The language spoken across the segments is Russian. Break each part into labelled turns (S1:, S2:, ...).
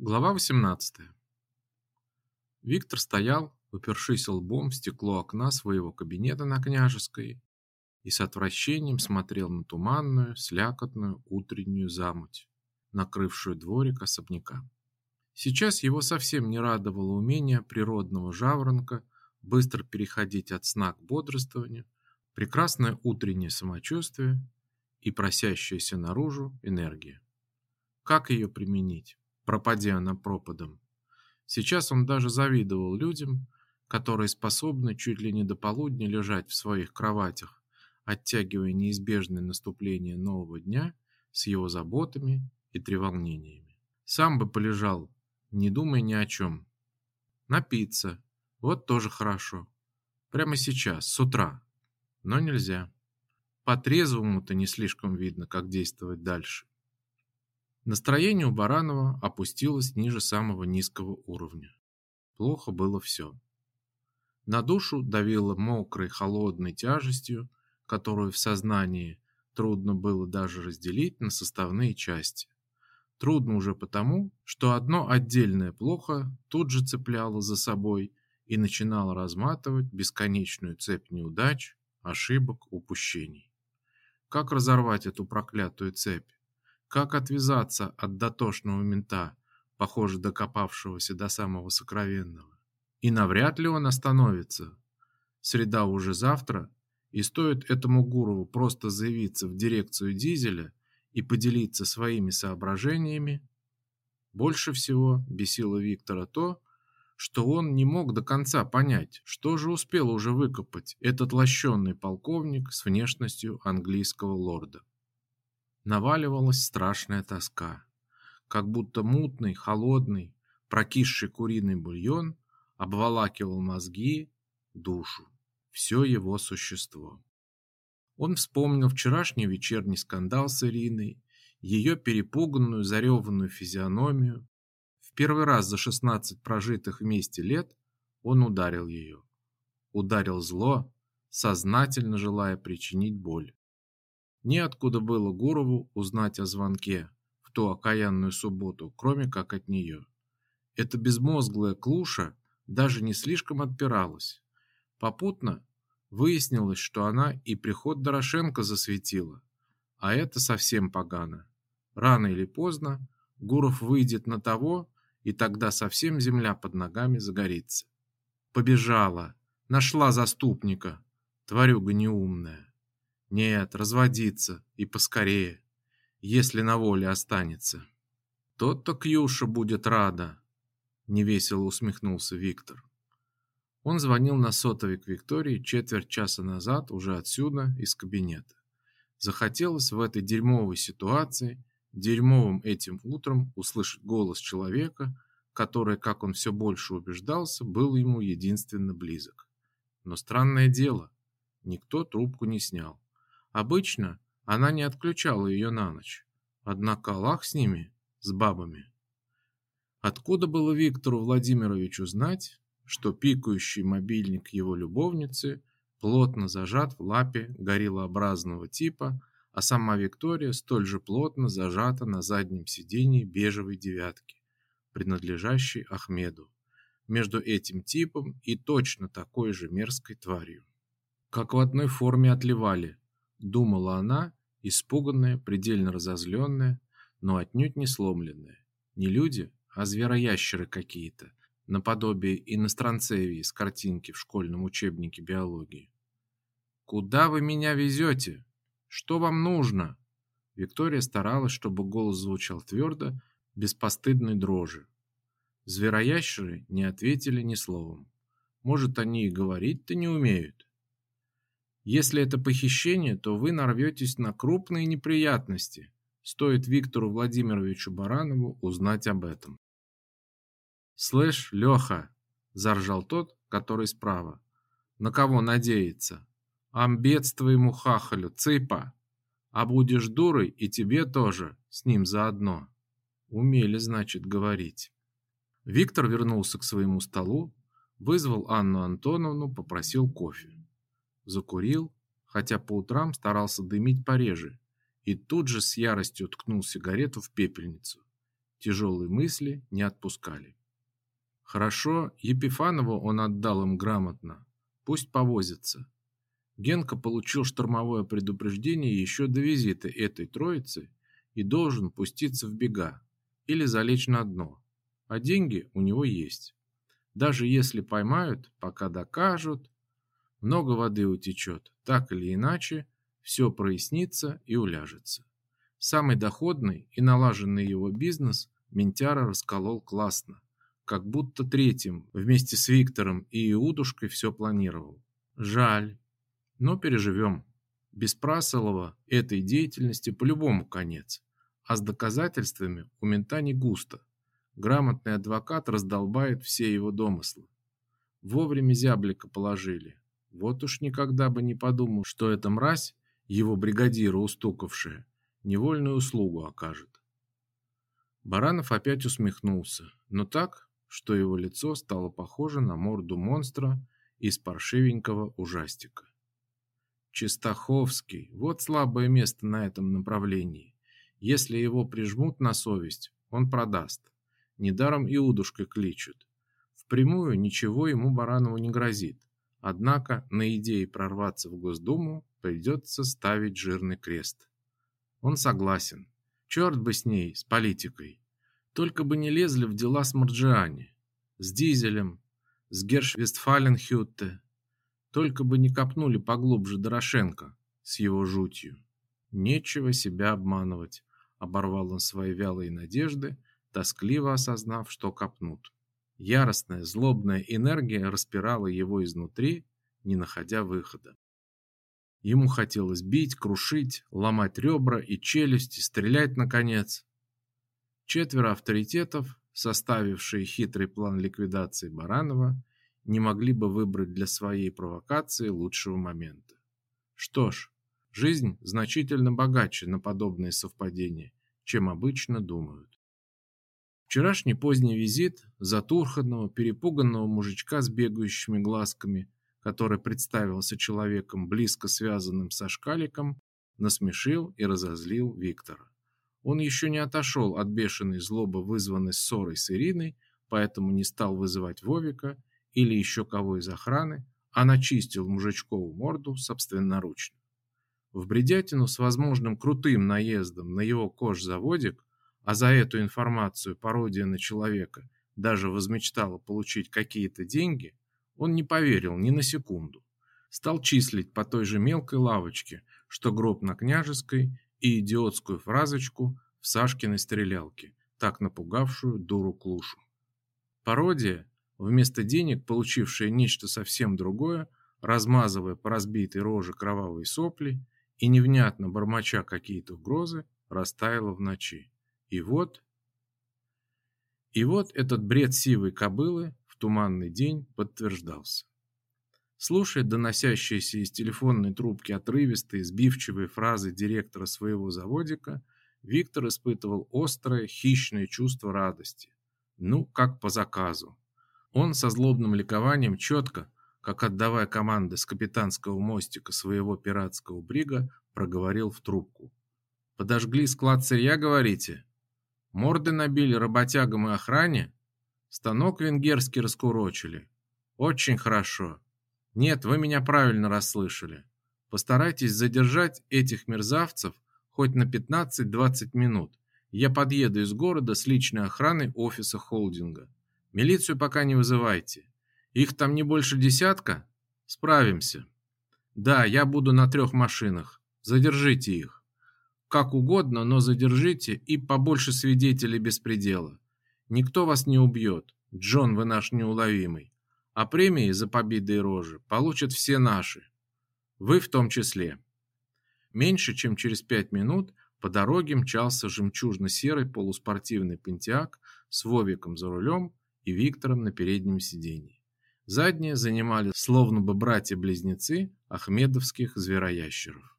S1: Глава 18. Виктор стоял, упершись лбом в стекло окна своего кабинета на Княжеской и с отвращением смотрел на туманную, слякотную утреннюю замуть, накрывшую дворик особняка. Сейчас его совсем не радовало умение природного жаворонка быстро переходить от сна к бодрствованию, прекрасное утреннее самочувствие и просящаяся наружу энергия. Как ее применить? Пропадя она пропадом. Сейчас он даже завидовал людям, которые способны чуть ли не до полудня лежать в своих кроватях, оттягивая неизбежное наступление нового дня с его заботами и треволнениями. Сам бы полежал, не думая ни о чем. Напиться, вот тоже хорошо. Прямо сейчас, с утра. Но нельзя. По трезвому-то не слишком видно, как действовать дальше. Настроение у Баранова опустилось ниже самого низкого уровня. Плохо было все. На душу давило мокрой, холодной тяжестью, которую в сознании трудно было даже разделить на составные части. Трудно уже потому, что одно отдельное плохо тут же цепляло за собой и начинало разматывать бесконечную цепь неудач, ошибок, упущений. Как разорвать эту проклятую цепь? Как отвязаться от дотошного мента, похоже, докопавшегося до самого сокровенного? И навряд ли он остановится. Среда уже завтра, и стоит этому Гурову просто заявиться в дирекцию дизеля и поделиться своими соображениями. Больше всего бесило Виктора то, что он не мог до конца понять, что же успел уже выкопать этот лощенный полковник с внешностью английского лорда наваливалась страшная тоска, как будто мутный, холодный, прокисший куриный бульон обволакивал мозги, душу, все его существо. Он вспомнил вчерашний вечерний скандал с Ириной, ее перепуганную, зареванную физиономию. В первый раз за 16 прожитых вместе лет он ударил ее. Ударил зло, сознательно желая причинить боль. Неоткуда было Гурову узнать о звонке в ту окаянную субботу, кроме как от нее. Эта безмозглая клуша даже не слишком отпиралась. Попутно выяснилось, что она и приход Дорошенко засветила, а это совсем погано. Рано или поздно Гуров выйдет на того, и тогда совсем земля под ногами загорится. Побежала, нашла заступника, тварюга неумная. Нет, разводиться и поскорее, если на воле останется. Тот-то Кьюша будет рада, невесело усмехнулся Виктор. Он звонил на сотовик Виктории четверть часа назад уже отсюда, из кабинета. Захотелось в этой дерьмовой ситуации, дерьмовым этим утром услышать голос человека, который, как он все больше убеждался, был ему единственно близок. Но странное дело, никто трубку не снял. Обычно она не отключала ее на ночь. Однако Аллах с ними, с бабами. Откуда было Виктору Владимировичу знать, что пикающий мобильник его любовницы плотно зажат в лапе гориллообразного типа, а сама Виктория столь же плотно зажата на заднем сидении бежевой девятки, принадлежащей Ахмеду, между этим типом и точно такой же мерзкой тварью. Как в одной форме отливали думала она, испуганная, предельно разозленная, но отнюдь не сломленная. Не люди, а звероящеры какие-то, наподобие иностранцевий с картинки в школьном учебнике биологии. Куда вы меня везете? Что вам нужно? Виктория старалась, чтобы голос звучал твердо, без постыдной дрожи. Звероящеры не ответили ни словом. Может, они и говорить-то не умеют. Если это похищение, то вы нарветесь на крупные неприятности. Стоит Виктору Владимировичу Баранову узнать об этом. «Слышь, Леха!» – заржал тот, который справа. «На кого надеяться? Амбец твоему хахалю, цыпа! А будешь дурой, и тебе тоже, с ним заодно!» Умели, значит, говорить. Виктор вернулся к своему столу, вызвал Анну Антоновну, попросил кофе закурил, хотя по утрам старался дымить пореже, и тут же с яростью ткнул сигарету в пепельницу. Тяжелые мысли не отпускали. Хорошо, Епифанову он отдал им грамотно. Пусть повозится. Генка получил штормовое предупреждение еще до визита этой троицы и должен пуститься в бега или залечь на дно. А деньги у него есть. Даже если поймают, пока докажут, много воды утечет. Так или иначе, все прояснится и уляжется. Самый доходный и налаженный его бизнес Ментяра расколол классно, как будто третьим вместе с Виктором и Иудушкой все планировал. Жаль, но переживем. Без Прасолова этой деятельности по-любому конец, а с доказательствами у мента не густо. Грамотный адвокат раздолбает все его домыслы. Вовремя зяблика положили. Вот уж никогда бы не подумал, что эта мразь, его бригадира устукавшая, невольную услугу окажет. Баранов опять усмехнулся, но так, что его лицо стало похоже на морду монстра из паршивенького ужастика. Чистаховский, вот слабое место на этом направлении. Если его прижмут на совесть, он продаст. Недаром и удушкой кличут. Впрямую ничего ему Баранову не грозит. Однако на идее прорваться в Госдуму придется ставить жирный крест. Он согласен. Черт бы с ней, с политикой. Только бы не лезли в дела с Марджиани, с Дизелем, с Гершвестфаленхютте. Только бы не копнули поглубже Дорошенко с его жутью. Нечего себя обманывать, оборвал он свои вялые надежды, тоскливо осознав, что копнут. Яростная, злобная энергия распирала его изнутри, не находя выхода. Ему хотелось бить, крушить, ломать ребра и челюсти, стрелять наконец. Четверо авторитетов, составившие хитрый план ликвидации Баранова, не могли бы выбрать для своей провокации лучшего момента. Что ж, жизнь значительно богаче на подобные совпадения, чем обычно думают. Вчерашний поздний визит затурханного, перепуганного мужичка с бегающими глазками, который представился человеком, близко связанным со шкаликом, насмешил и разозлил Виктора. Он еще не отошел от бешеной злобы, вызванной ссорой с Ириной, поэтому не стал вызывать Вовика или еще кого из охраны, а начистил мужичкову морду собственноручно. В бредятину с возможным крутым наездом на его кожзаводик а за эту информацию пародия на человека даже возмечтала получить какие-то деньги, он не поверил ни на секунду. Стал числить по той же мелкой лавочке, что гроб на княжеской и идиотскую фразочку в Сашкиной стрелялке, так напугавшую дуру Клушу. Пародия, вместо денег получившая нечто совсем другое, размазывая по разбитой роже кровавые сопли и невнятно бормоча какие-то угрозы, растаяла в ночи. И вот... И вот этот бред сивой кобылы в туманный день подтверждался. Слушая доносящиеся из телефонной трубки отрывистые, сбивчивые фразы директора своего заводика, Виктор испытывал острое, хищное чувство радости. Ну, как по заказу. Он со злобным ликованием четко, как отдавая команды с капитанского мостика своего пиратского брига, проговорил в трубку. «Подожгли склад сырья, говорите? Морды набили работягам и охране? Станок венгерский раскурочили? Очень хорошо. Нет, вы меня правильно расслышали. Постарайтесь задержать этих мерзавцев хоть на 15-20 минут. Я подъеду из города с личной охраной офиса холдинга. Милицию пока не вызывайте. Их там не больше десятка? Справимся. Да, я буду на трех машинах. Задержите их. Как угодно, но задержите и побольше свидетелей беспредела. Никто вас не убьет. Джон, вы наш неуловимый. А премии за победы и рожи получат все наши. Вы в том числе. Меньше чем через пять минут по дороге мчался жемчужно-серый полуспортивный пентиак с Вовиком за рулем и Виктором на переднем сиденье. Задние занимали словно бы братья-близнецы ахмедовских звероящеров.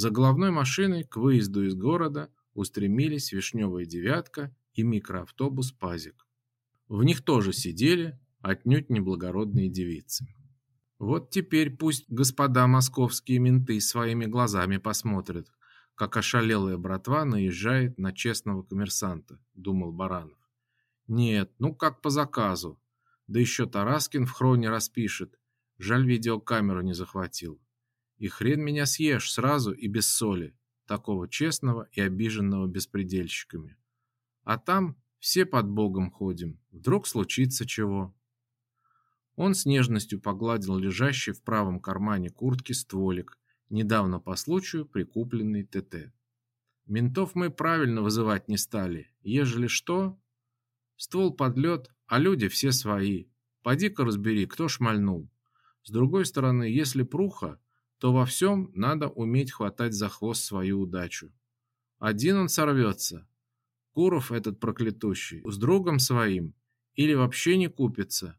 S1: За головной машиной к выезду из города устремились вишневая девятка и микроавтобус «Пазик». В них тоже сидели отнюдь неблагородные девицы. Вот теперь пусть господа московские менты своими глазами посмотрят, как ошалелая братва наезжает на честного коммерсанта, думал Баранов. Нет, ну как по заказу. Да еще Тараскин в хроне распишет. Жаль, видеокамеру не захватил. И хрен меня съешь сразу и без соли, такого честного и обиженного беспредельщиками. А там все под Богом ходим. Вдруг случится чего. Он с нежностью погладил лежащий в правом кармане куртки стволик, недавно по случаю прикупленный ТТ. Ментов мы правильно вызывать не стали. Ежели что, ствол подлет, а люди все свои. Поди-ка разбери, кто шмальнул. С другой стороны, если пруха, то во всем надо уметь хватать за хвост свою удачу. Один он сорвется, Куров этот проклятущий, с другом своим, или вообще не купится.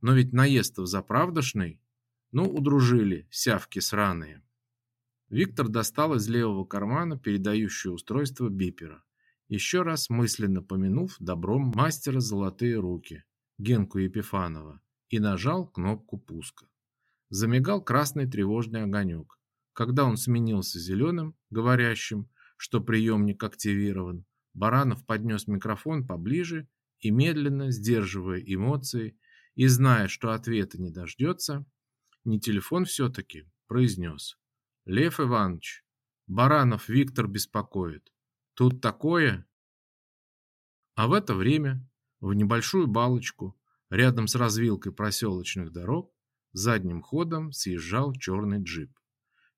S1: Но ведь наездов заправдошный. Ну, удружили, сявки сраные. Виктор достал из левого кармана передающее устройство бипера, еще раз мысленно помянув добром мастера золотые руки, Генку Епифанова, и нажал кнопку пуска. Замигал красный тревожный огонек. Когда он сменился зеленым, говорящим, что приемник активирован, Баранов поднес микрофон поближе и медленно, сдерживая эмоции и зная, что ответа не дождется, не телефон все-таки, произнес. «Лев Иванович, Баранов Виктор беспокоит. Тут такое...» А в это время в небольшую балочку рядом с развилкой проселочных дорог задним ходом съезжал черный джип.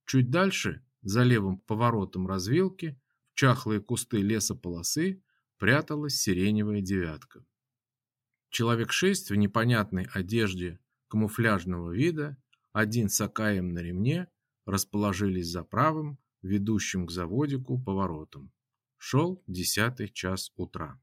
S1: Чуть дальше, за левым поворотом развилки, чахлые кусты лесополосы пряталась сиреневая девятка. Человек шесть в непонятной одежде камуфляжного вида, один с акаем на ремне, расположились за правым, ведущим к заводику поворотом. Шел десятый час утра.